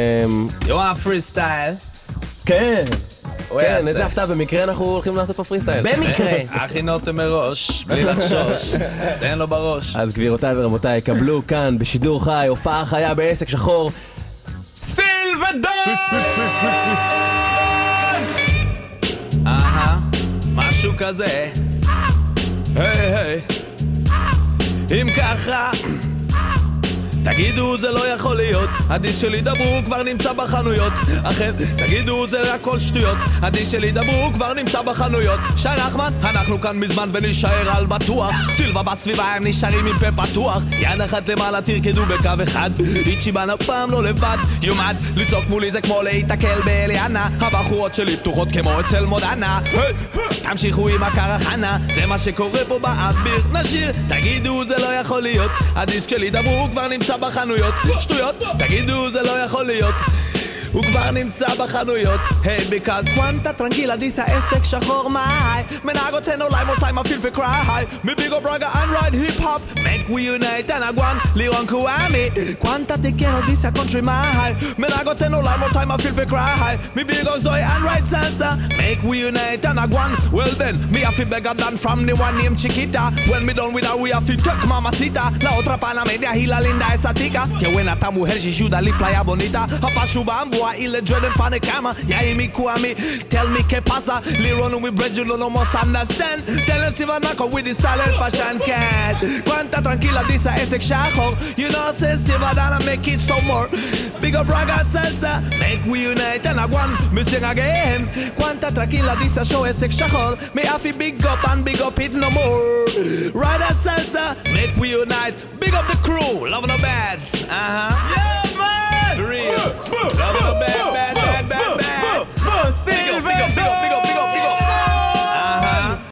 אמ, יואב פרי סטייל. כן, כן. איזה הפתעה, במקרה אנחנו הולכים לעשות פה פרי סטייל. במקרה. הכינותם מראש, בלי לחשוש. תן לו בראש. אז גבירותיי ורבותיי, קבלו כאן בשידור חי, הופעה חיה בעסק שחור, סילבדון! אהה, משהו כזה. היי היי. תגידו זה לא יכול להיות, הדיס שלי דברו כבר נמצא בחנויות. אכן, תגידו זה הכל שטויות, הדיס שלי דברו כבר נמצא בחנויות. שי רחמן, אנחנו כאן מזמן ונישאר על בטוח. סילבה בסביבה הם נשארים עם פה פתוח. יד אחת למעלה תרקדו בקו אחד. איצ'יבן הפעם לא לבד. יומד, לצעוק מולי זה כמו להיתקל באליאנה. הבחורות שלי פתוחות כמו אצל מודנה. תמשיכו עם הקרחנה. זה מה שקורה פה באוויר. נשיר תגידו זה לא יכול להיות. הדיסק שלי דברו כבר נמצא בחנויות שטויות תגידו זה לא יכול להיות הוא כבר נמצא בחנויות היי ביקאז קוונטה טרנגילה דיס העסק שחור מאי מנהג אותנו אולי מותי מפיל וקראי מביגו ברגה אנרייד היפ-הופ make we unite and agwan לירון קוואמי קוונטה תיקנו דיס הקונטרי מאי מנהג אותנו אולי מותי מפיל וקראי מביגו זדוי אנרייד סלסה make we unite and agwan well then me have to beg a dan from the one named Chiquita when me done with her we have to take mamacita la otra pana media y la linda esa tica que buena esta mujer she should ali playa bonita apa shubambo a ile dreading pan the camera yeah hear me. Kwami tell me que pasa? Li run with bread you no must understand. Tell them si van a con with this talent fashion cat. Cuanta tranquila dice ese shajo you know say si va a make it so more. Big up raga salsa make we unite and I want me sing again. Cuanta tranquila dice show ese shajo me have to big up and big up it no more. That salsa make we unite. Big up the crew love no bad uh-huh. Yeah man real